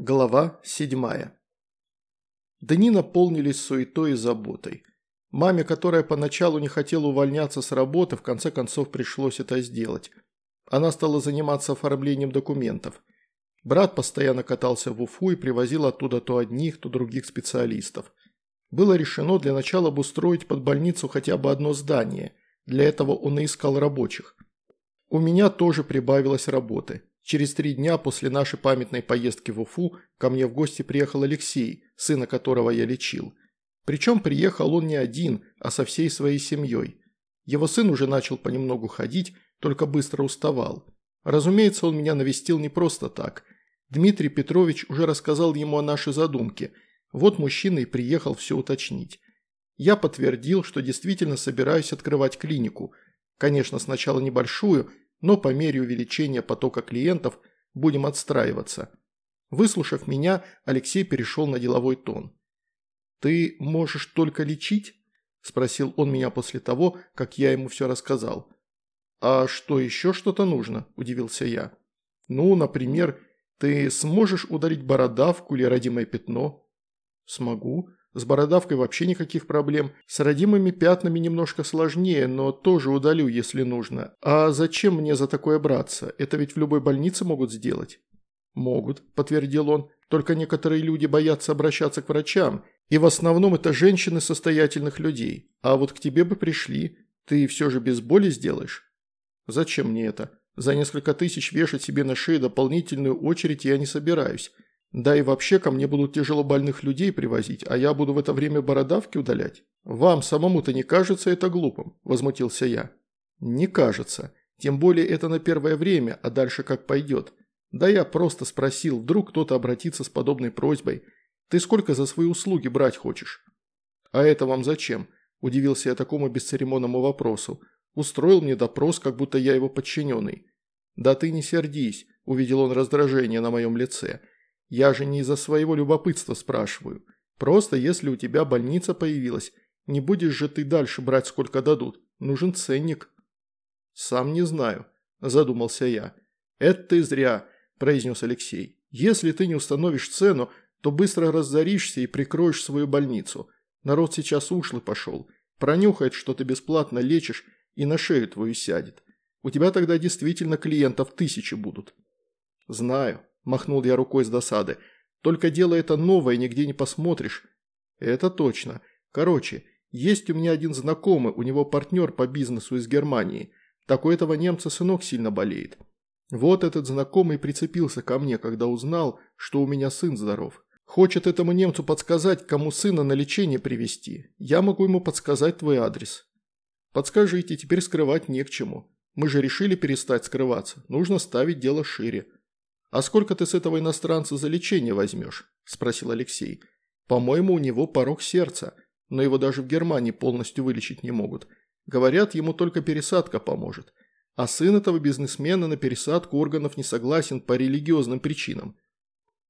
Глава седьмая. Дни наполнились суетой и заботой. Маме, которая поначалу не хотела увольняться с работы, в конце концов пришлось это сделать. Она стала заниматься оформлением документов. Брат постоянно катался в Уфу и привозил оттуда то одних, то других специалистов. Было решено для начала обустроить под больницу хотя бы одно здание. Для этого он и искал рабочих. У меня тоже прибавилось работы. Через три дня после нашей памятной поездки в Уфу ко мне в гости приехал Алексей, сына которого я лечил. Причем приехал он не один, а со всей своей семьей. Его сын уже начал понемногу ходить, только быстро уставал. Разумеется, он меня навестил не просто так. Дмитрий Петрович уже рассказал ему о нашей задумке. Вот мужчина и приехал все уточнить. Я подтвердил, что действительно собираюсь открывать клинику. Конечно, сначала небольшую, но по мере увеличения потока клиентов будем отстраиваться. Выслушав меня, Алексей перешел на деловой тон. «Ты можешь только лечить?» – спросил он меня после того, как я ему все рассказал. «А что, еще что-то нужно?» – удивился я. «Ну, например, ты сможешь удалить бородавку или родимое пятно?» «Смогу. С бородавкой вообще никаких проблем. С родимыми пятнами немножко сложнее, но тоже удалю, если нужно. А зачем мне за такое браться? Это ведь в любой больнице могут сделать?» «Могут», – подтвердил он. «Только некоторые люди боятся обращаться к врачам, и в основном это женщины состоятельных людей. А вот к тебе бы пришли. Ты все же без боли сделаешь?» «Зачем мне это? За несколько тысяч вешать себе на шею дополнительную очередь я не собираюсь». Да и вообще ко мне будут тяжело больных людей привозить, а я буду в это время бородавки удалять. Вам самому-то не кажется это глупым?» – возмутился я. «Не кажется. Тем более это на первое время, а дальше как пойдет. Да я просто спросил, вдруг кто-то обратится с подобной просьбой. Ты сколько за свои услуги брать хочешь?» «А это вам зачем?» – удивился я такому бесцеремонному вопросу. Устроил мне допрос, как будто я его подчиненный. «Да ты не сердись», – увидел он раздражение на моем лице – я же не из-за своего любопытства спрашиваю. Просто если у тебя больница появилась, не будешь же ты дальше брать сколько дадут. Нужен ценник». «Сам не знаю», – задумался я. «Это ты зря», – произнес Алексей. «Если ты не установишь цену, то быстро разоришься и прикроешь свою больницу. Народ сейчас ушлый пошел. Пронюхает, что ты бесплатно лечишь, и на шею твою сядет. У тебя тогда действительно клиентов тысячи будут». «Знаю», махнул я рукой с досады. «Только дело это новое, нигде не посмотришь». «Это точно. Короче, есть у меня один знакомый, у него партнер по бизнесу из Германии. Такой этого немца сынок сильно болеет. Вот этот знакомый прицепился ко мне, когда узнал, что у меня сын здоров. Хочет этому немцу подсказать, кому сына на лечение привести. Я могу ему подсказать твой адрес. Подскажите, теперь скрывать не к чему. Мы же решили перестать скрываться. Нужно ставить дело шире. «А сколько ты с этого иностранца за лечение возьмешь?» – спросил Алексей. «По-моему, у него порог сердца, но его даже в Германии полностью вылечить не могут. Говорят, ему только пересадка поможет. А сын этого бизнесмена на пересадку органов не согласен по религиозным причинам».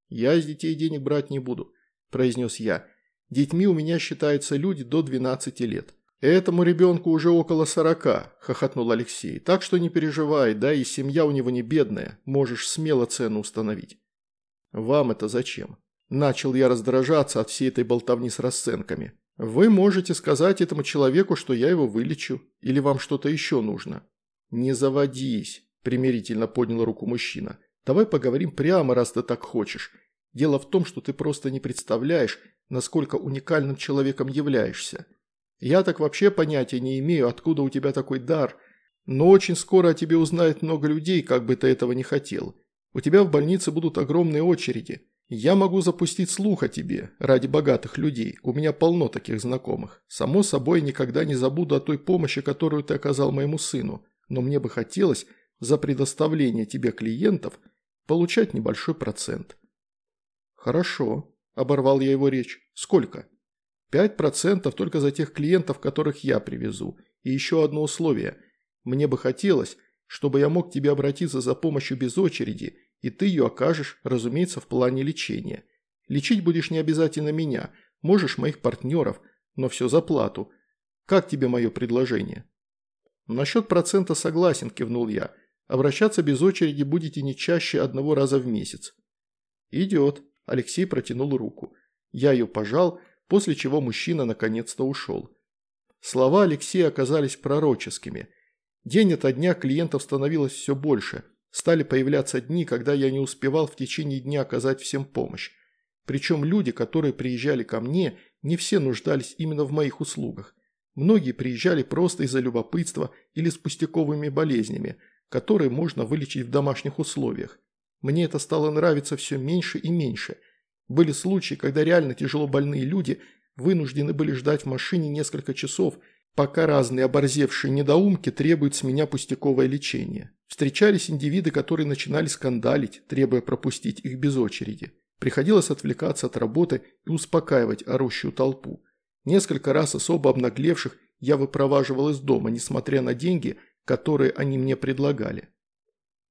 «Я из детей денег брать не буду», – произнес я. «Детьми у меня считаются люди до 12 лет. «Этому ребенку уже около сорока», – хохотнул Алексей. «Так что не переживай, да и семья у него не бедная, можешь смело цену установить». «Вам это зачем?» Начал я раздражаться от всей этой болтовни с расценками. «Вы можете сказать этому человеку, что я его вылечу, или вам что-то еще нужно?» «Не заводись», – примирительно поднял руку мужчина. «Давай поговорим прямо, раз ты так хочешь. Дело в том, что ты просто не представляешь, насколько уникальным человеком являешься». Я так вообще понятия не имею, откуда у тебя такой дар, но очень скоро о тебе узнает много людей, как бы ты этого не хотел. У тебя в больнице будут огромные очереди. Я могу запустить слух о тебе ради богатых людей, у меня полно таких знакомых. Само собой, никогда не забуду о той помощи, которую ты оказал моему сыну, но мне бы хотелось за предоставление тебе клиентов получать небольшой процент». «Хорошо», – оборвал я его речь. «Сколько?» Пять процентов только за тех клиентов, которых я привезу. И еще одно условие. Мне бы хотелось, чтобы я мог к тебе обратиться за помощью без очереди, и ты ее окажешь, разумеется, в плане лечения. Лечить будешь не обязательно меня, можешь моих партнеров, но все за плату. Как тебе мое предложение?» «Насчет процента согласен», – кивнул я. «Обращаться без очереди будете не чаще одного раза в месяц». «Идет», – Алексей протянул руку. Я ее пожал, после чего мужчина наконец-то ушел. Слова Алексея оказались пророческими. День ото дня клиентов становилось все больше. Стали появляться дни, когда я не успевал в течение дня оказать всем помощь. Причем люди, которые приезжали ко мне, не все нуждались именно в моих услугах. Многие приезжали просто из-за любопытства или с пустяковыми болезнями, которые можно вылечить в домашних условиях. Мне это стало нравиться все меньше и меньше. Были случаи, когда реально тяжело больные люди вынуждены были ждать в машине несколько часов, пока разные оборзевшие недоумки требуют с меня пустяковое лечение. Встречались индивиды, которые начинали скандалить, требуя пропустить их без очереди. Приходилось отвлекаться от работы и успокаивать орущую толпу. Несколько раз особо обнаглевших я выпроваживал из дома, несмотря на деньги, которые они мне предлагали.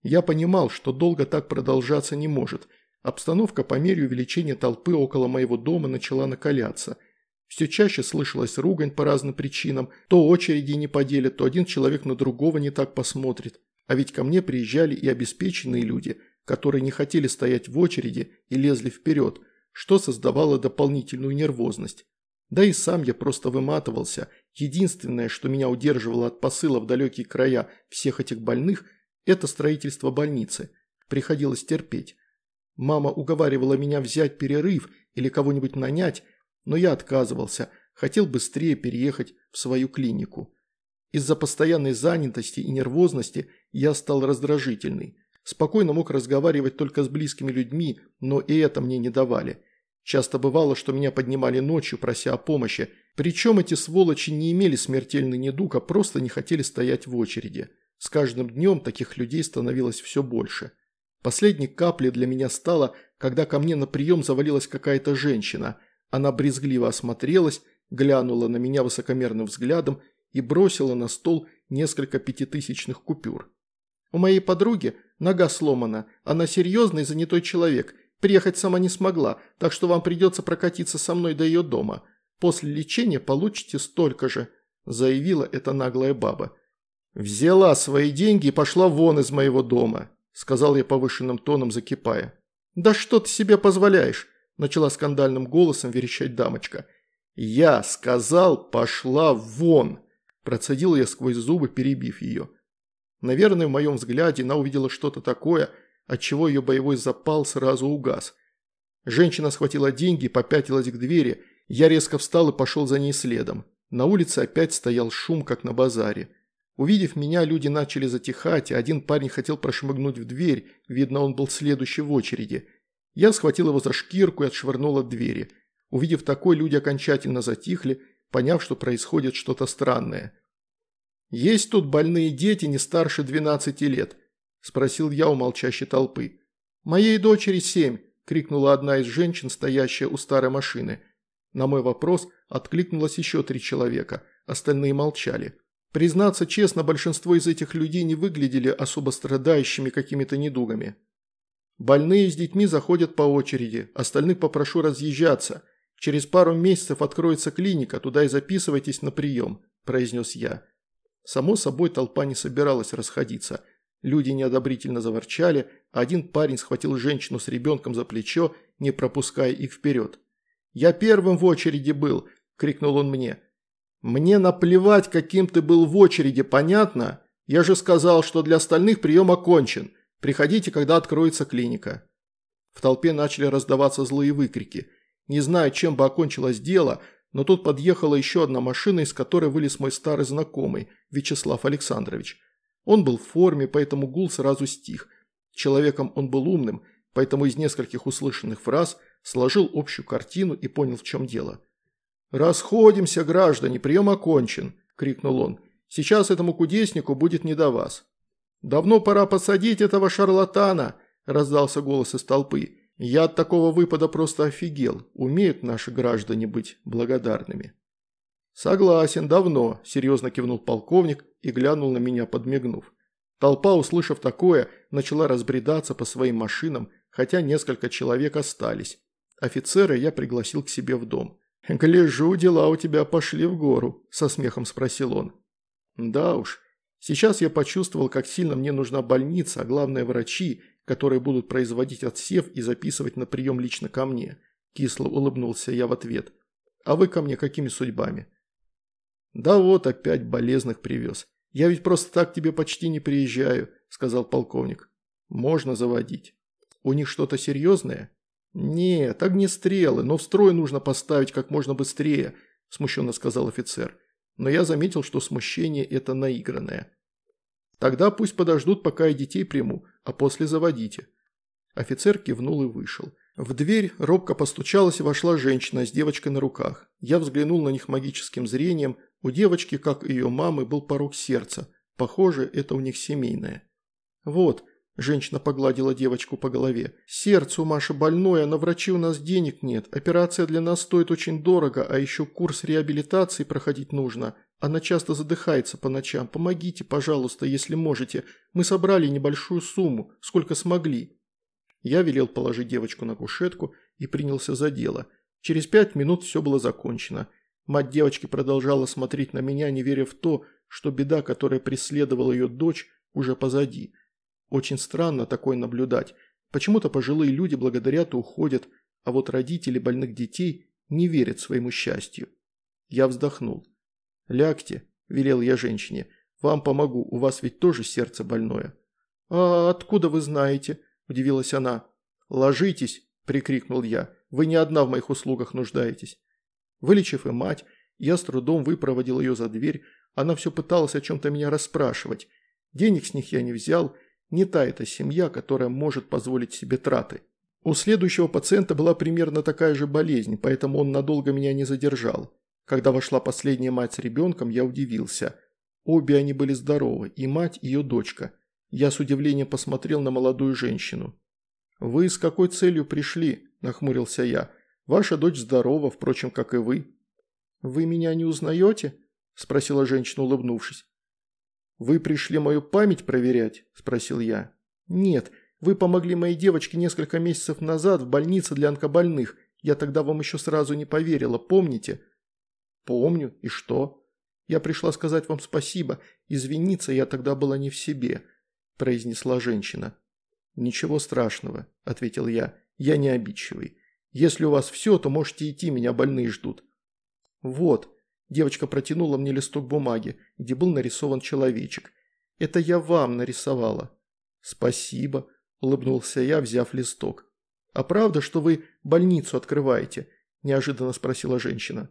Я понимал, что долго так продолжаться не может. Обстановка по мере увеличения толпы около моего дома начала накаляться. Все чаще слышалась ругань по разным причинам. То очереди не поделят, то один человек на другого не так посмотрит. А ведь ко мне приезжали и обеспеченные люди, которые не хотели стоять в очереди и лезли вперед, что создавало дополнительную нервозность. Да и сам я просто выматывался. Единственное, что меня удерживало от посыла в далекие края всех этих больных – это строительство больницы. Приходилось терпеть. Мама уговаривала меня взять перерыв или кого-нибудь нанять, но я отказывался, хотел быстрее переехать в свою клинику. Из-за постоянной занятости и нервозности я стал раздражительный. Спокойно мог разговаривать только с близкими людьми, но и это мне не давали. Часто бывало, что меня поднимали ночью, прося о помощи, причем эти сволочи не имели смертельный недуг, а просто не хотели стоять в очереди. С каждым днем таких людей становилось все больше. Последней каплей для меня стало, когда ко мне на прием завалилась какая-то женщина. Она брезгливо осмотрелась, глянула на меня высокомерным взглядом и бросила на стол несколько пятитысячных купюр. «У моей подруги нога сломана, она серьезный занятой человек, приехать сама не смогла, так что вам придется прокатиться со мной до ее дома. После лечения получите столько же», – заявила эта наглая баба. «Взяла свои деньги и пошла вон из моего дома», – сказал я повышенным тоном, закипая. «Да что ты себе позволяешь?» – начала скандальным голосом верещать дамочка. «Я сказал, пошла вон!» – процедил я сквозь зубы, перебив ее. Наверное, в моем взгляде она увидела что-то такое, от чего ее боевой запал сразу угас. Женщина схватила деньги попятилась к двери, я резко встал и пошел за ней следом. На улице опять стоял шум, как на базаре. Увидев меня, люди начали затихать, один парень хотел прошмыгнуть в дверь, видно, он был следующий в очереди. Я схватил его за шкирку и отшвырнул от двери. Увидев такое, люди окончательно затихли, поняв, что происходит что-то странное. «Есть тут больные дети не старше 12 лет?» – спросил я у молчащей толпы. «Моей дочери семь», – крикнула одна из женщин, стоящая у старой машины. На мой вопрос откликнулось еще три человека, остальные молчали. Признаться честно, большинство из этих людей не выглядели особо страдающими какими-то недугами. Больные с детьми заходят по очереди, остальных попрошу разъезжаться. Через пару месяцев откроется клиника, туда и записывайтесь на прием», – произнес я. Само собой, толпа не собиралась расходиться. Люди неодобрительно заворчали, один парень схватил женщину с ребенком за плечо, не пропуская их вперед. «Я первым в очереди был!» – крикнул он мне. «Мне наплевать, каким ты был в очереди, понятно? Я же сказал, что для остальных прием окончен. Приходите, когда откроется клиника». В толпе начали раздаваться злые выкрики. Не знаю, чем бы окончилось дело, но тут подъехала еще одна машина, из которой вылез мой старый знакомый, Вячеслав Александрович. Он был в форме, поэтому гул сразу стих. Человеком он был умным, поэтому из нескольких услышанных фраз сложил общую картину и понял, в чем дело. «Расходимся, граждане, прием окончен», – крикнул он. «Сейчас этому кудеснику будет не до вас». «Давно пора посадить этого шарлатана», – раздался голос из толпы. «Я от такого выпада просто офигел. Умеют наши граждане быть благодарными». «Согласен, давно», – серьезно кивнул полковник и глянул на меня, подмигнув. Толпа, услышав такое, начала разбредаться по своим машинам, хотя несколько человек остались. Офицера я пригласил к себе в дом. «Гляжу, дела у тебя пошли в гору», – со смехом спросил он. «Да уж, сейчас я почувствовал, как сильно мне нужна больница, а главное врачи, которые будут производить отсев и записывать на прием лично ко мне. Кисло улыбнулся я в ответ. А вы ко мне какими судьбами? Да вот опять болезных привез. Я ведь просто так тебе почти не приезжаю, сказал полковник. Можно заводить. У них что-то серьезное? Нет, огнестрелы, но в строй нужно поставить как можно быстрее, смущенно сказал офицер. Но я заметил, что смущение это наигранное. Тогда пусть подождут, пока я детей приму, а после заводите. Офицер кивнул и вышел. В дверь робко постучалась и вошла женщина с девочкой на руках. Я взглянул на них магическим зрением. У девочки, как и ее мамы, был порог сердца. Похоже, это у них семейное. «Вот», – женщина погладила девочку по голове, – «сердце у Маши больное, на врачи у нас денег нет. Операция для нас стоит очень дорого, а еще курс реабилитации проходить нужно. Она часто задыхается по ночам. Помогите, пожалуйста, если можете. Мы собрали небольшую сумму, сколько смогли». Я велел положить девочку на кушетку и принялся за дело. Через пять минут все было закончено. Мать девочки продолжала смотреть на меня, не веря в то, что беда, которая преследовала ее дочь, уже позади. Очень странно такое наблюдать. Почему-то пожилые люди благодарят и уходят, а вот родители больных детей не верят своему счастью. Я вздохнул. «Лягте», – велел я женщине, – «вам помогу, у вас ведь тоже сердце больное». «А откуда вы знаете?» – удивилась она. «Ложитесь!» – прикрикнул я. «Вы не одна в моих услугах нуждаетесь». Вылечив и мать, я с трудом выпроводил ее за дверь. Она все пыталась о чем-то меня расспрашивать. Денег с них я не взял. Не та эта семья, которая может позволить себе траты. У следующего пациента была примерно такая же болезнь, поэтому он надолго меня не задержал. Когда вошла последняя мать с ребенком, я удивился. Обе они были здоровы, и мать, и ее дочка. Я с удивлением посмотрел на молодую женщину. «Вы с какой целью пришли?» – нахмурился я. «Ваша дочь здорова, впрочем, как и вы». «Вы меня не узнаете?» – спросила женщина, улыбнувшись. «Вы пришли мою память проверять?» – спросил я. «Нет, вы помогли моей девочке несколько месяцев назад в больнице для онкобольных. Я тогда вам еще сразу не поверила, помните?» «Помню. И что?» «Я пришла сказать вам спасибо. Извиниться я тогда была не в себе. – произнесла женщина. «Ничего страшного», – ответил я. «Я не обидчивый. Если у вас все, то можете идти, меня больные ждут». «Вот», – девочка протянула мне листок бумаги, где был нарисован человечек. «Это я вам нарисовала». «Спасибо», – улыбнулся я, взяв листок. «А правда, что вы больницу открываете?» – неожиданно спросила женщина.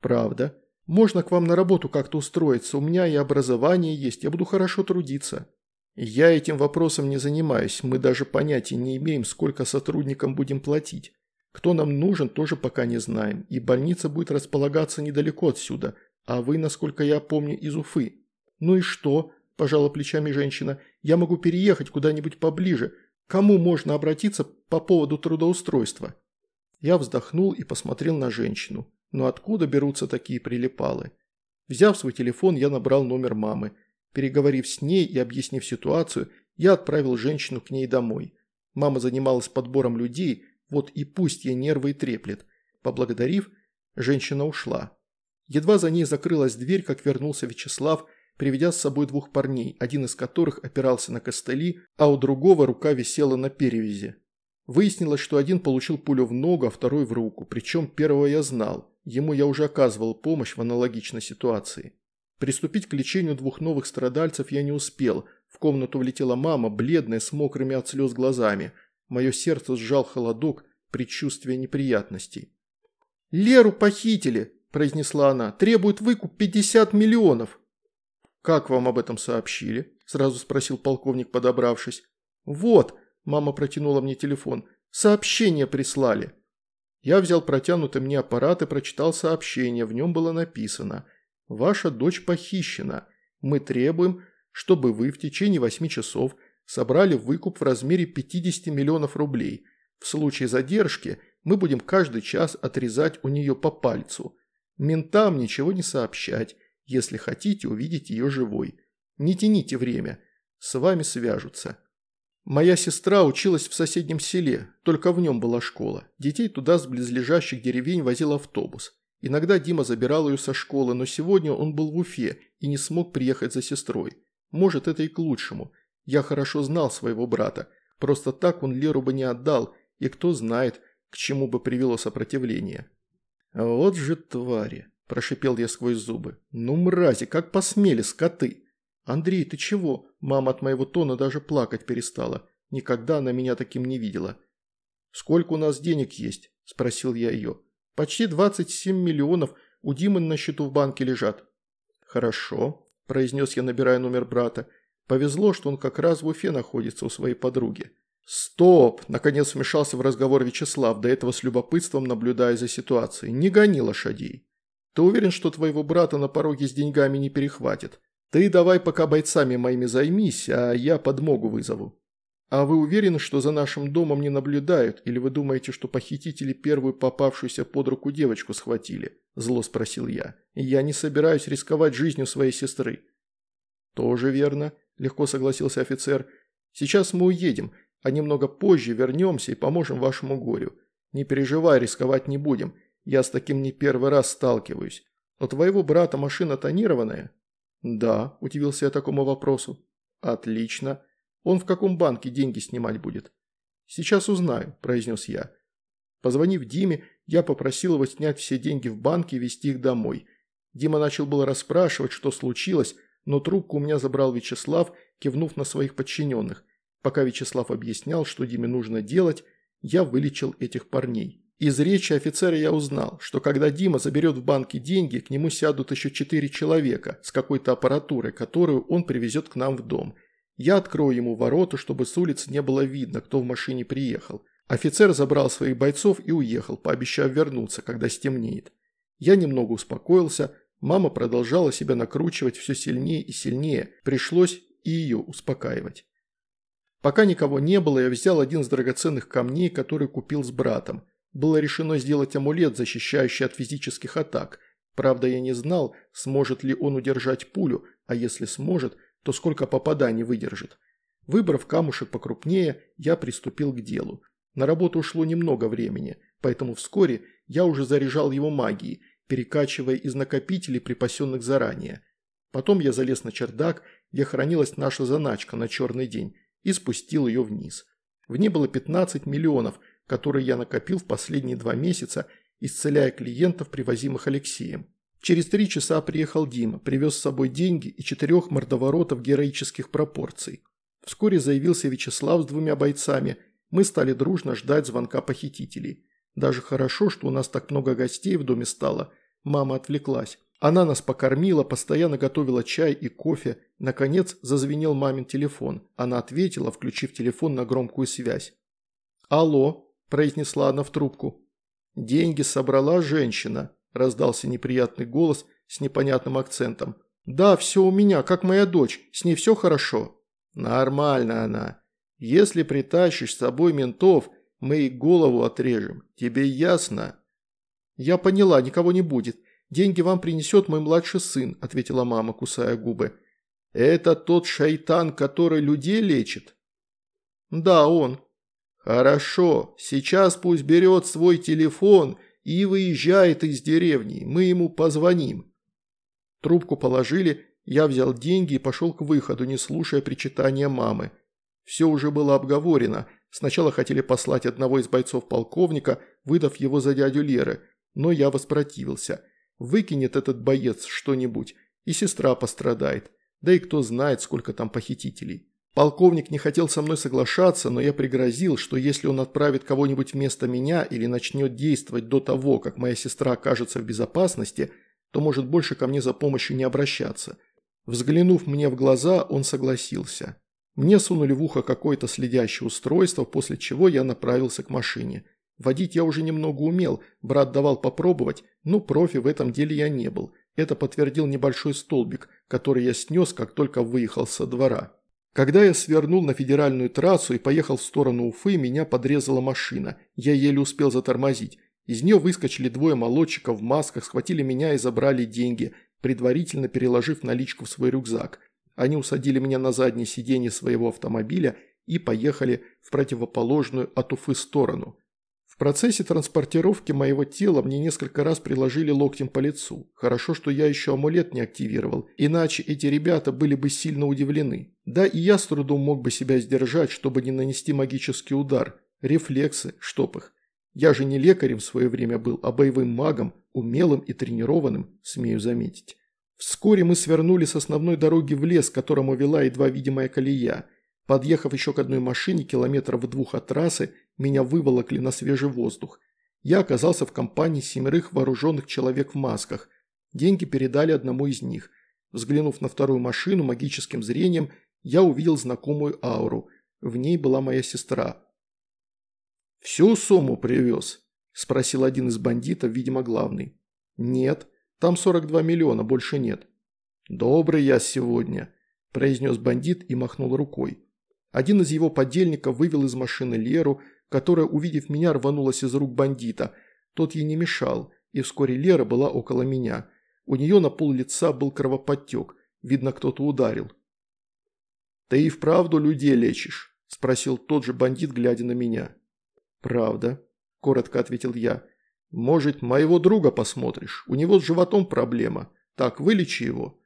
«Правда. Можно к вам на работу как-то устроиться, у меня и образование есть, я буду хорошо трудиться». «Я этим вопросом не занимаюсь, мы даже понятия не имеем, сколько сотрудникам будем платить. Кто нам нужен, тоже пока не знаем, и больница будет располагаться недалеко отсюда, а вы, насколько я помню, из Уфы». «Ну и что?» – пожала плечами женщина. «Я могу переехать куда-нибудь поближе. Кому можно обратиться по поводу трудоустройства?» Я вздохнул и посмотрел на женщину. Но откуда берутся такие прилипалы? Взяв свой телефон, я набрал номер мамы – Переговорив с ней и объяснив ситуацию, я отправил женщину к ней домой. Мама занималась подбором людей, вот и пусть ей нервы и треплет. Поблагодарив, женщина ушла. Едва за ней закрылась дверь, как вернулся Вячеслав, приведя с собой двух парней, один из которых опирался на костыли, а у другого рука висела на перевязи. Выяснилось, что один получил пулю в ногу, а второй в руку, причем первого я знал, ему я уже оказывал помощь в аналогичной ситуации. Приступить к лечению двух новых страдальцев я не успел. В комнату влетела мама, бледная, с мокрыми от слез глазами. Мое сердце сжал холодок, предчувствие неприятностей. «Леру похитили!» – произнесла она. «Требует выкуп 50 миллионов!» «Как вам об этом сообщили?» – сразу спросил полковник, подобравшись. «Вот!» – мама протянула мне телефон. «Сообщение прислали!» Я взял протянутый мне аппарат и прочитал сообщение. В нем было написано – Ваша дочь похищена. Мы требуем, чтобы вы в течение восьми часов собрали выкуп в размере 50 миллионов рублей. В случае задержки мы будем каждый час отрезать у нее по пальцу. Ментам ничего не сообщать, если хотите увидеть ее живой. Не тяните время, с вами свяжутся. Моя сестра училась в соседнем селе, только в нем была школа. Детей туда с близлежащих деревень возил автобус. Иногда Дима забирал ее со школы, но сегодня он был в Уфе и не смог приехать за сестрой. Может, это и к лучшему. Я хорошо знал своего брата. Просто так он Леру бы не отдал, и кто знает, к чему бы привело сопротивление. «Вот же твари!» – прошипел я сквозь зубы. «Ну, мрази, как посмели, скоты!» «Андрей, ты чего?» Мама от моего тона даже плакать перестала. Никогда она меня таким не видела. «Сколько у нас денег есть?» – спросил я ее. «Почти 27 миллионов у Димы на счету в банке лежат». «Хорошо», – произнес я, набирая номер брата. «Повезло, что он как раз в Уфе находится у своей подруги». «Стоп!» – наконец вмешался в разговор Вячеслав, до этого с любопытством наблюдая за ситуацией. «Не гони лошадей. Ты уверен, что твоего брата на пороге с деньгами не перехватит? Ты давай пока бойцами моими займись, а я подмогу вызову». «А вы уверены, что за нашим домом не наблюдают, или вы думаете, что похитители первую попавшуюся под руку девочку схватили?» – зло спросил я. «Я не собираюсь рисковать жизнью своей сестры». «Тоже верно», – легко согласился офицер. «Сейчас мы уедем, а немного позже вернемся и поможем вашему горю. Не переживай, рисковать не будем. Я с таким не первый раз сталкиваюсь. У твоего брата машина тонированная?» «Да», – удивился я такому вопросу. «Отлично. Он в каком банке деньги снимать будет?» «Сейчас узнаю», – произнес я. Позвонив Диме, я попросил его снять все деньги в банке и везти их домой. Дима начал было расспрашивать, что случилось, но трубку у меня забрал Вячеслав, кивнув на своих подчиненных. Пока Вячеслав объяснял, что Диме нужно делать, я вылечил этих парней. Из речи офицера я узнал, что когда Дима заберет в банке деньги, к нему сядут еще четыре человека с какой-то аппаратурой, которую он привезет к нам в дом. Я открою ему ворота, чтобы с улицы не было видно, кто в машине приехал. Офицер забрал своих бойцов и уехал, пообещав вернуться, когда стемнеет. Я немного успокоился, мама продолжала себя накручивать все сильнее и сильнее, пришлось и ее успокаивать. Пока никого не было, я взял один из драгоценных камней, который купил с братом. Было решено сделать амулет, защищающий от физических атак. Правда, я не знал, сможет ли он удержать пулю, а если сможет, то сколько попаданий выдержит. Выбрав камушек покрупнее, я приступил к делу. На работу ушло немного времени, поэтому вскоре я уже заряжал его магией, перекачивая из накопителей, припасенных заранее. Потом я залез на чердак, где хранилась наша заначка на черный день, и спустил ее вниз. В ней было 15 миллионов, которые я накопил в последние два месяца, исцеляя клиентов, привозимых Алексеем. Через три часа приехал Дима, привез с собой деньги и четырех мордоворотов героических пропорций. Вскоре заявился Вячеслав с двумя бойцами. Мы стали дружно ждать звонка похитителей. Даже хорошо, что у нас так много гостей в доме стало. Мама отвлеклась. Она нас покормила, постоянно готовила чай и кофе. Наконец зазвенел мамин телефон. Она ответила, включив телефон на громкую связь. «Алло», – произнесла она в трубку. «Деньги собрала женщина», – раздался неприятный голос с непонятным акцентом. «Да, все у меня, как моя дочь. С ней все хорошо». «Нормально она. Если притащишь с собой ментов, мы и голову отрежем. Тебе ясно?» «Я поняла, никого не будет. Деньги вам принесет мой младший сын», – ответила мама, кусая губы. «Это тот шайтан, который людей лечит?» «Да, он». «Хорошо, сейчас пусть берет свой телефон и выезжает из деревни, мы ему позвоним». Трубку положили, я взял деньги и пошел к выходу, не слушая причитания мамы. Все уже было обговорено. Сначала хотели послать одного из бойцов полковника, выдав его за дядю Леры, но я воспротивился – Выкинет этот боец что-нибудь, и сестра пострадает. Да и кто знает, сколько там похитителей. Полковник не хотел со мной соглашаться, но я пригрозил, что если он отправит кого-нибудь вместо меня или начнет действовать до того, как моя сестра окажется в безопасности, то может больше ко мне за помощью не обращаться. Взглянув мне в глаза, он согласился. Мне сунули в ухо какое-то следящее устройство, после чего я направился к машине. Водить я уже немного умел, брат давал попробовать, но профи в этом деле я не был. Это подтвердил небольшой столбик, который я снес, как только выехал со двора. Когда я свернул на федеральную трассу и поехал в сторону Уфы, меня подрезала машина. Я еле успел затормозить. Из нее выскочили двое молодчиков в масках, схватили меня и забрали деньги, предварительно переложив наличку в свой рюкзак. Они усадили меня на заднее сиденье своего автомобиля и поехали в противоположную от Уфы сторону. В процессе транспортировки моего тела мне несколько раз приложили локтем по лицу. Хорошо, что я еще амулет не активировал, иначе эти ребята были бы сильно удивлены. Да и я с трудом мог бы себя сдержать, чтобы не нанести магический удар. Рефлексы, чтоб их. Я же не лекарем в свое время был, а боевым магом, умелым и тренированным, смею заметить. Вскоре мы свернули с основной дороги в лес, к которому вела едва видимая колея. Подъехав еще к одной машине километров в двух от трассы, меня выволокли на свежий воздух. Я оказался в компании семерых вооруженных человек в масках. Деньги передали одному из них. Взглянув на вторую машину магическим зрением, я увидел знакомую ауру. В ней была моя сестра. «Всю сумму привез?» – спросил один из бандитов, видимо, главный. «Нет, там 42 миллиона, больше нет». «Добрый я сегодня», – произнес бандит и махнул рукой. Один из его подельников вывел из машины Леру, которая, увидев меня, рванулась из рук бандита. Тот ей не мешал, и вскоре Лера была около меня. У нее на пол лица был кровоподтек, видно, кто-то ударил. «Ты и вправду людей лечишь?» – спросил тот же бандит, глядя на меня. «Правда», – коротко ответил я. «Может, моего друга посмотришь? У него с животом проблема. Так, вылечи его».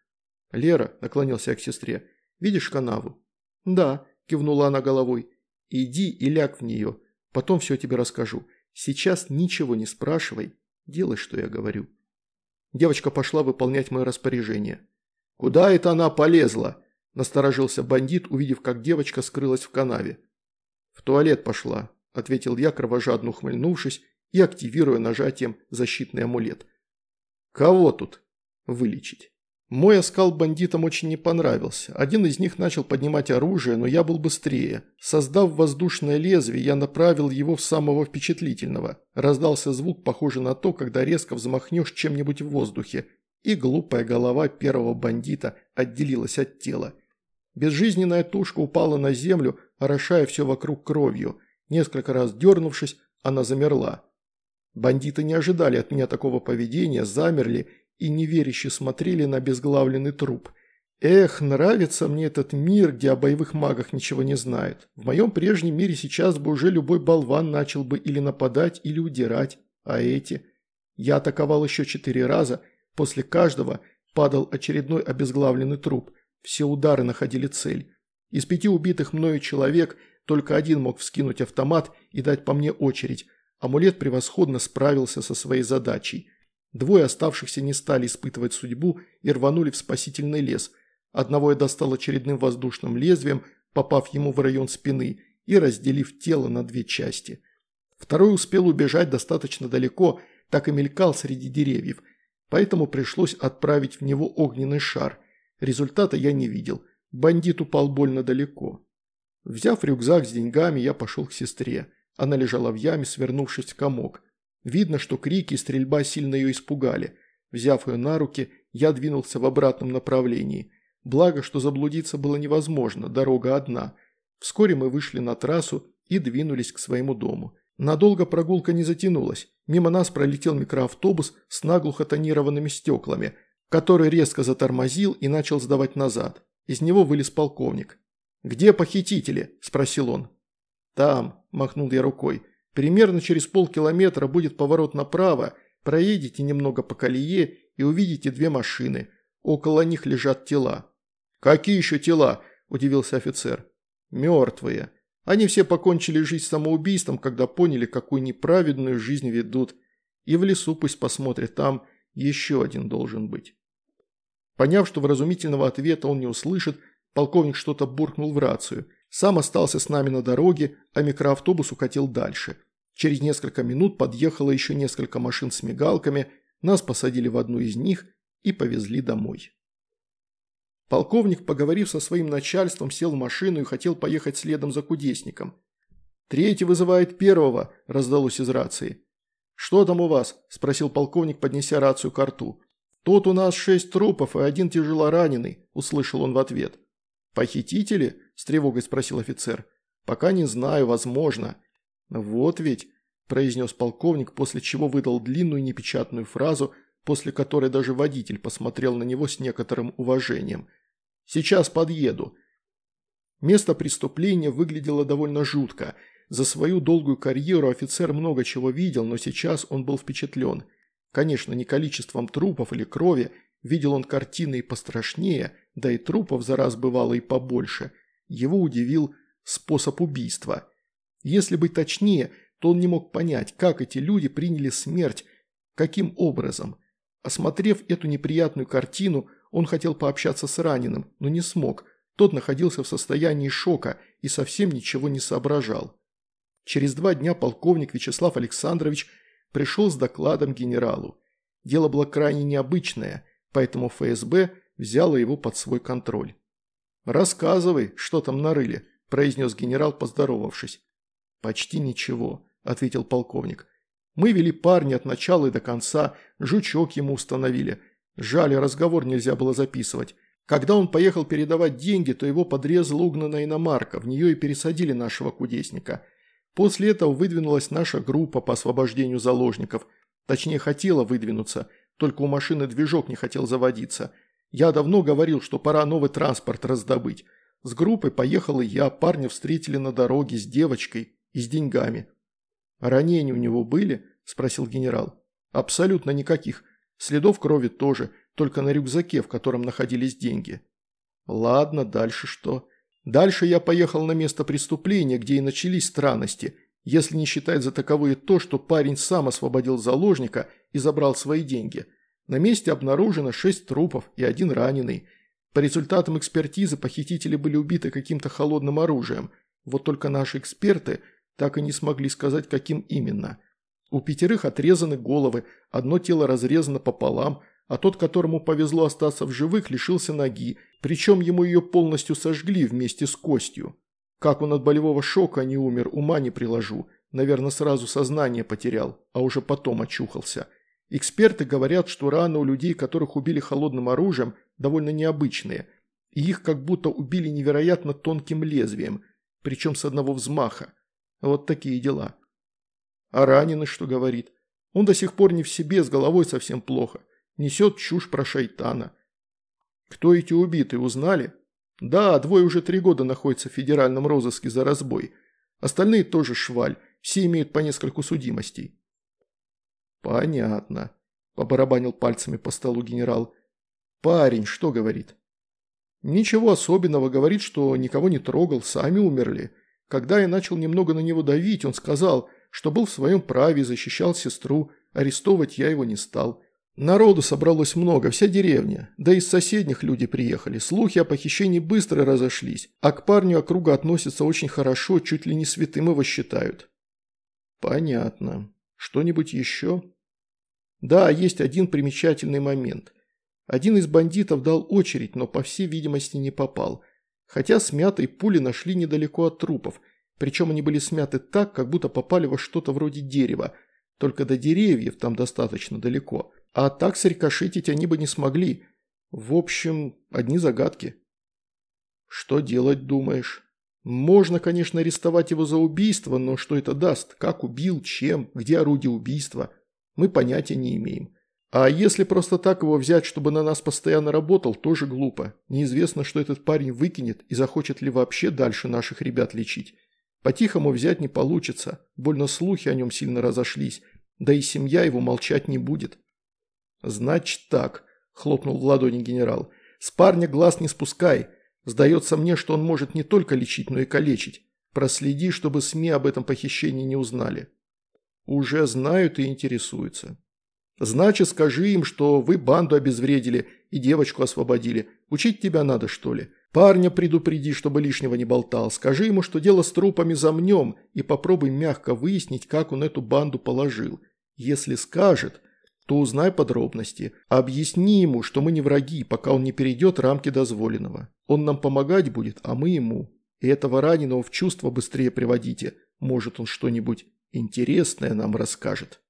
Лера наклонился к сестре. «Видишь канаву?» «Да», – кивнула она головой. «Иди и ляг в нее. Потом все тебе расскажу. Сейчас ничего не спрашивай. Делай, что я говорю». Девочка пошла выполнять мое распоряжение. «Куда это она полезла?» – насторожился бандит, увидев, как девочка скрылась в канаве. «В туалет пошла», – ответил я, кровожадно ухмыльнувшись и активируя нажатием защитный амулет. «Кого тут?» «Вылечить». Мой оскал бандитам очень не понравился. Один из них начал поднимать оружие, но я был быстрее. Создав воздушное лезвие, я направил его в самого впечатлительного. Раздался звук, похожий на то, когда резко взмахнешь чем-нибудь в воздухе, и глупая голова первого бандита отделилась от тела. Безжизненная тушка упала на землю, орошая все вокруг кровью. Несколько раз дернувшись, она замерла. Бандиты не ожидали от меня такого поведения, замерли и неверяще смотрели на безглавленный труп. Эх, нравится мне этот мир, где о боевых магах ничего не знают. В моем прежнем мире сейчас бы уже любой болван начал бы или нападать, или удирать. А эти? Я атаковал еще четыре раза, после каждого падал очередной обезглавленный труп. Все удары находили цель. Из пяти убитых мною человек только один мог вскинуть автомат и дать по мне очередь. Амулет превосходно справился со своей задачей – Двое оставшихся не стали испытывать судьбу и рванули в спасительный лес. Одного я достал очередным воздушным лезвием, попав ему в район спины и разделив тело на две части. Второй успел убежать достаточно далеко, так и мелькал среди деревьев, поэтому пришлось отправить в него огненный шар. Результата я не видел, бандит упал больно далеко. Взяв рюкзак с деньгами, я пошел к сестре. Она лежала в яме, свернувшись в комок. Видно, что крики и стрельба сильно ее испугали. Взяв ее на руки, я двинулся в обратном направлении. Благо, что заблудиться было невозможно, дорога одна. Вскоре мы вышли на трассу и двинулись к своему дому. Надолго прогулка не затянулась. Мимо нас пролетел микроавтобус с наглухо тонированными стеклами, который резко затормозил и начал сдавать назад. Из него вылез полковник. «Где похитители?» – спросил он. «Там», – махнул я рукой. Примерно через полкилометра будет поворот направо, проедете немного по колее и увидите две машины. Около них лежат тела». «Какие еще тела?» – удивился офицер. «Мертвые. Они все покончили жизнь самоубийством, когда поняли, какую неправедную жизнь ведут. И в лесу пусть посмотрят, там еще один должен быть». Поняв, что вразумительного ответа он не услышит, полковник что-то буркнул в рацию. Сам остался с нами на дороге, а микроавтобус укатил дальше – Через несколько минут подъехало еще несколько машин с мигалками, нас посадили в одну из них и повезли домой. Полковник, поговорив со своим начальством, сел в машину и хотел поехать следом за кудесником. «Третий вызывает первого», – раздалось из рации. «Что там у вас?» – спросил полковник, поднеся рацию к рту. «Тут у нас шесть трупов и один тяжело раненый», – услышал он в ответ. «Похитители?» – с тревогой спросил офицер. «Пока не знаю, возможно. «Вот ведь», – произнес полковник, после чего выдал длинную непечатную фразу, после которой даже водитель посмотрел на него с некоторым уважением. «Сейчас подъеду». Место преступления выглядело довольно жутко. За свою долгую карьеру офицер много чего видел, но сейчас он был впечатлен. Конечно, не количеством трупов или крови, видел он картины и пострашнее, да и трупов за раз бывало и побольше. Его удивил способ убийства. Если быть точнее, то он не мог понять, как эти люди приняли смерть, каким образом. Осмотрев эту неприятную картину, он хотел пообщаться с раненым, но не смог. Тот находился в состоянии шока и совсем ничего не соображал. Через два дня полковник Вячеслав Александрович пришел с докладом генералу. Дело было крайне необычное, поэтому ФСБ взяло его под свой контроль. «Рассказывай, что там нарыли», – произнес генерал, поздоровавшись. «Почти ничего», – ответил полковник. «Мы вели парня от начала и до конца, жучок ему установили. Жаль, разговор нельзя было записывать. Когда он поехал передавать деньги, то его подрезала угнанная иномарка, в нее и пересадили нашего кудесника. После этого выдвинулась наша группа по освобождению заложников. Точнее, хотела выдвинуться, только у машины движок не хотел заводиться. Я давно говорил, что пора новый транспорт раздобыть. С группой поехал и я, парня встретили на дороге с девочкой и с деньгами. «Ранения у него были?» – спросил генерал. «Абсолютно никаких. Следов крови тоже, только на рюкзаке, в котором находились деньги». «Ладно, дальше что?» «Дальше я поехал на место преступления, где и начались странности, если не считать за таковые то, что парень сам освободил заложника и забрал свои деньги. На месте обнаружено шесть трупов и один раненый. По результатам экспертизы похитители были убиты каким-то холодным оружием. Вот только наши эксперты так и не смогли сказать, каким именно. У пятерых отрезаны головы, одно тело разрезано пополам, а тот, которому повезло остаться в живых, лишился ноги, причем ему ее полностью сожгли вместе с костью. Как он от болевого шока не умер, ума не приложу. Наверное, сразу сознание потерял, а уже потом очухался. Эксперты говорят, что раны у людей, которых убили холодным оружием, довольно необычные, и их как будто убили невероятно тонким лезвием, причем с одного взмаха. Вот такие дела. А раненый что говорит? Он до сих пор не в себе, с головой совсем плохо. Несет чушь про шайтана. Кто эти убитые, узнали? Да, двое уже три года находятся в федеральном розыске за разбой. Остальные тоже шваль, все имеют по нескольку судимостей. Понятно, побарабанил пальцами по столу генерал. Парень что говорит? Ничего особенного, говорит, что никого не трогал, сами умерли. Когда я начал немного на него давить, он сказал, что был в своем праве, защищал сестру, арестовывать я его не стал. Народу собралось много, вся деревня, да из соседних люди приехали. Слухи о похищении быстро разошлись, а к парню округа относятся очень хорошо, чуть ли не святым его считают. Понятно. Что-нибудь еще? Да, есть один примечательный момент. Один из бандитов дал очередь, но по всей видимости не попал. Хотя смятые пули нашли недалеко от трупов, причем они были смяты так, как будто попали во что-то вроде дерева, только до деревьев там достаточно далеко. А так срикошетить они бы не смогли. В общем, одни загадки. Что делать, думаешь? Можно, конечно, арестовать его за убийство, но что это даст? Как убил, чем, где орудие убийства? Мы понятия не имеем. А если просто так его взять, чтобы на нас постоянно работал, тоже глупо. Неизвестно, что этот парень выкинет и захочет ли вообще дальше наших ребят лечить. По-тихому взять не получится, больно слухи о нем сильно разошлись, да и семья его молчать не будет. «Значит так», – хлопнул в ладони генерал, – «с парня глаз не спускай. Сдается мне, что он может не только лечить, но и калечить. Проследи, чтобы СМИ об этом похищении не узнали». «Уже знают и интересуются». «Значит, скажи им, что вы банду обезвредили и девочку освободили. Учить тебя надо, что ли? Парня предупреди, чтобы лишнего не болтал. Скажи ему, что дело с трупами замнем, и попробуй мягко выяснить, как он эту банду положил. Если скажет, то узнай подробности. Объясни ему, что мы не враги, пока он не перейдет рамки дозволенного. Он нам помогать будет, а мы ему. И этого раненого в чувство быстрее приводите. Может, он что-нибудь интересное нам расскажет.